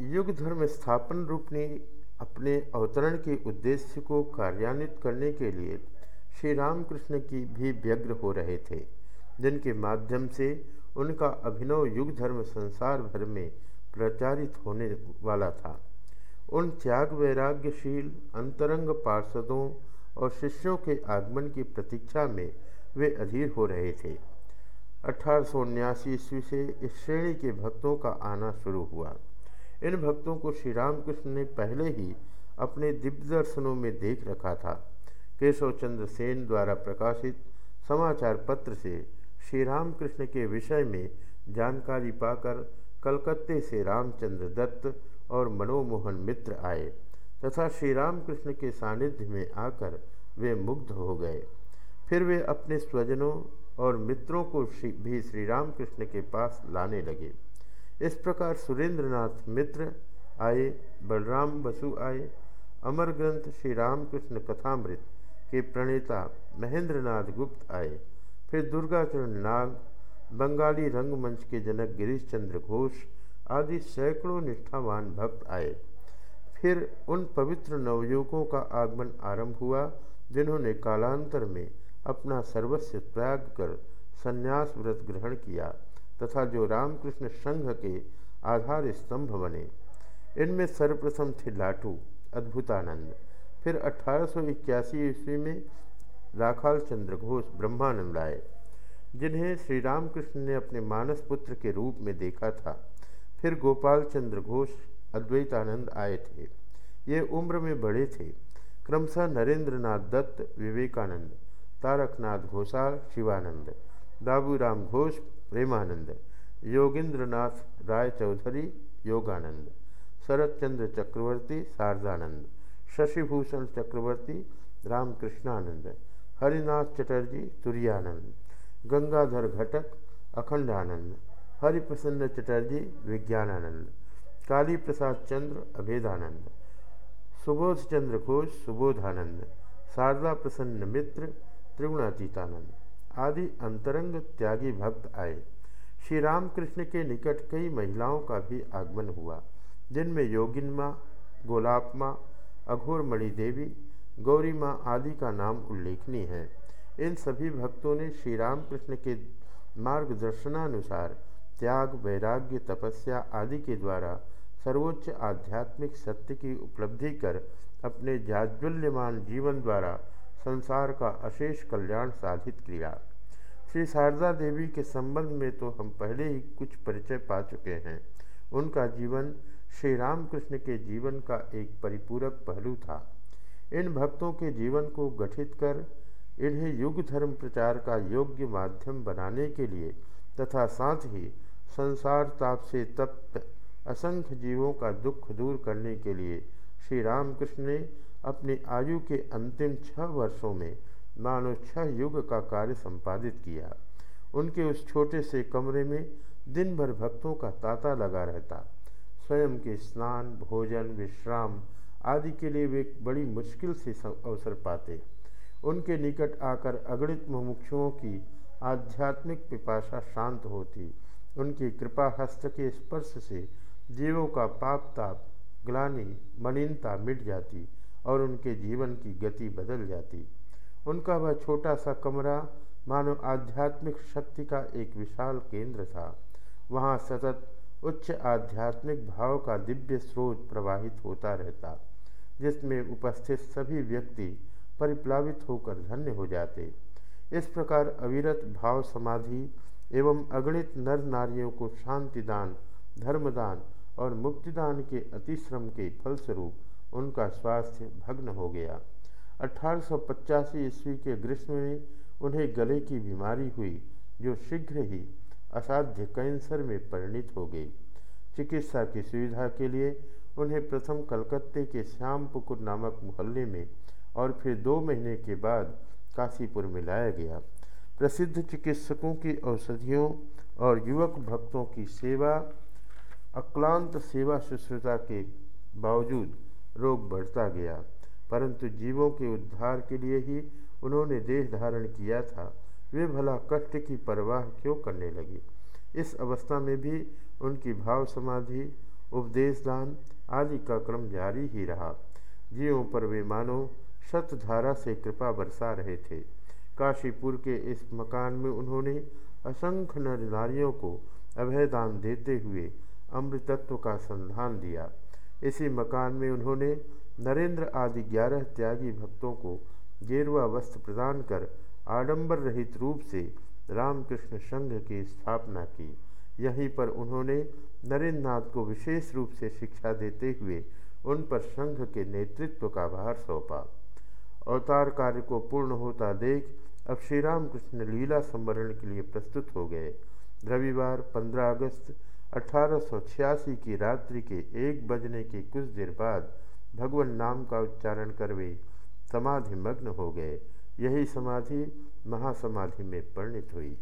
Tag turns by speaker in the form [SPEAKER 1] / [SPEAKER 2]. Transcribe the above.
[SPEAKER 1] युग धर्म स्थापन रूपनी अपने अवतरण के उद्देश्य को कार्यान्वित करने के लिए श्री रामकृष्ण की भी व्यग्र हो रहे थे, जिनके माध्यम से उनका अभिनव युग धर्म संसार भर में प्रचारित होने वाला था। उन त्याग वैराग्यशील अंतरंग पार्षदों और शिष्यों के आगमन की प्रतीक्षा में वे अधीर हो रहे थे। अठारह ईस्वी से इस श्रेणी के भक्तों का आना शुरू हुआ। इन भक्तों को श्री रामकृष्ण ने पहले ही अपने दिव्य दर्शनों में देख रखा था। केशव चंद्र सेन द्वारा प्रकाशित समाचार पत्र से श्री रामकृष्ण के विषय में जानकारी पाकर कलकत्ते से रामचंद्र दत्त और मनोमोहन मित्र आए तथा श्री रामकृष्ण के सानिध्य में आकर वे मुग्ध हो गए। फिर वे अपने स्वजनों और मित्रों को भी श्री रामकृष्ण के पास लाने लगे। इस प्रकार सुरेंद्रनाथ मित्र आए, बलराम बसु आए अमर ग्रंथ श्री रामकृष्ण कथामृत के प्रणेता महेंद्रनाथ गुप्त आए। फिर दुर्गाचरण नाग, बंगाली रंगमंच के जनक गिरीश चंद्र घोष आदि सैकड़ों निष्ठावान भक्त आए। फिर उन पवित्र नवयुवकों का आगमन आरंभ हुआ, जिन्होंने कालांतर में अपना सर्वस्व त्याग कर संन्यास व्रत ग्रहण किया। तथा जो रामकृष्ण संघ के आधार स्तंभ बने। इनमें सर्वप्रथम थे लाटू, अद्भुतानंद। फिर अठारह सौ इक्यासी ईस्वी में राखाल चंद्र घोष ब्रह्मानंद आए, जिन्हें श्री रामकृष्ण ने अपने मानस पुत्र के रूप में देखा था। फिर गोपाल चंद्र घोष, अद्वैतानंद आए थे। ये उम्र में बड़े थे। क्रमशः नरेंद्रनाथ दत्त, विवेकानंद, तारकनाथ घोषाल, शिवानंद, बाबूराम घोष प्रेमानंद। योगेंद्रनाथ राय चौधरी योगानंद। शरद चंद्र चक्रवर्ती, शारदानंद। शशिभूषण चक्रवर्ती, रामकृष्णानंद। हरिनाथ चटर्जी तुरानंद गंगाधर घटक, अखंडानंद। हरिप्रसन्न चटर्जी, विज्ञानानंद। काली प्रसाद चंद्र, अभेदानंद। सुबोध चंद्र घोष, सुबोधानंद। शारदा प्रसन्न मित्र, त्रिगुणातीतानंद। आदि अंतरंग त्यागी भक्त आए। श्री रामकृष्ण के निकट कई महिलाओं का भी आगमन हुआ, जिनमें योगिनमा गोलापमा अघोर मणि देवी, गौरी माँ आदि का नाम उल्लेखनीय है। इन सभी भक्तों ने श्री रामकृष्ण के मार्गदर्शनानुसार त्याग, वैराग्य, तपस्या आदि के द्वारा सर्वोच्च आध्यात्मिक सत्य की उपलब्धि कर अपने जाज्वल्यमान जीवन द्वारा संसार का अशेष कल्याण साधित किया। श्री शारदा देवी के संबंध में तो हम पहले ही कुछ परिचय पा चुके हैं। उनका जीवन श्री रामकृष्ण के जीवन का एक परिपूरक पहलू था। इन भक्तों के जीवन को गठित कर, इन्हें युग धर्म प्रचार का योग्य माध्यम बनाने के लिए तथा साथ ही संसार ताप से तप्त असंख्य जीवों का दुख दूर करने के लिए श्री रामकृष्ण ने अपनी आयु के अंतिम छह वर्षों में मानो छह युग का कार्य संपादित किया। उनके उस छोटे से कमरे में दिन भर भक्तों का तांता लगा रहता। स्वयं के स्नान, भोजन, विश्राम आदि के लिए वे बड़ी मुश्किल से अवसर पाते। उनके निकट आकर अगणित मुमुक्षुओं की आध्यात्मिक पिपाशा शांत होती। उनकी कृपा हस्त के स्पर्श से जीवों का पाप ताप ग्लानी, मलिनता मिट जाती। और उनके जीवन की गति बदल जाती। उनका वह छोटा सा कमरा, मानो आध्यात्मिक शक्ति का एक विशाल केंद्र था। वहाँ सतत उच्च आध्यात्मिक भाव का दिव्य स्रोत प्रवाहित होता रहता, जिसमें उपस्थित सभी व्यक्ति परिप्लावित होकर धन्य हो जाते। इस प्रकार अविरत भाव समाधि एवं अगणित नर नारियों को शांतिदान, धर्मदान और मुक्तिदान के अतिश्रम के फलस्वरूप उनका स्वास्थ्य भग्न हो गया। अठारह सौ पचासी ईस्वी के ग्रीष्म में उन्हें गले की बीमारी हुई, जो शीघ्र ही असाध्य कैंसर में परिणित हो गई। चिकित्सा की सुविधा के लिए उन्हें प्रथम कलकत्ते के श्याम पुकुर नामक मोहल्ले में और फिर दो महीने के बाद काशीपुर में लाया गया। प्रसिद्ध चिकित्सकों की औषधियों और युवक भक्तों की सेवा, अक्लांत सेवा शुश्रूषा के बावजूद रोग बढ़ता गया। परंतु जीवों के उद्धार के लिए ही उन्होंने देह धारण किया था। वे भला कष्ट की परवाह क्यों करने लगे? इस अवस्था में भी उनकी भाव समाधि, उपदेश दान आदि का क्रम जारी ही रहा। जीवों पर वे मानो शतधारा से कृपा बरसा रहे थे। काशीपुर के इस मकान में उन्होंने असंख्य नर नारियों को अभयदान देते हुए अमृतत्व का संधान दिया। इसी मकान में उन्होंने नरेंद्र आदि ग्यारह त्यागी भक्तों को गेरुआ वस्त्र प्रदान कर आडंबर रहित रूप से रामकृष्ण संघ की स्थापना की। यहीं पर उन्होंने नरेंद्र नाथ को विशेष रूप से शिक्षा देते हुए उन पर संघ के नेतृत्व का भार सौंपा। अवतार कार्य को पूर्ण होता देख अब श्री रामकृष्ण लीला संवरण के लिए प्रस्तुत हो गए। रविवार 15 अगस्त अठारह सौ छियासी की रात्रि के एक बजने के कुछ देर बाद भगवान नाम का उच्चारण कर वे समाधि मग्न हो गए। यही समाधि महासमाधि में परिणित हुई।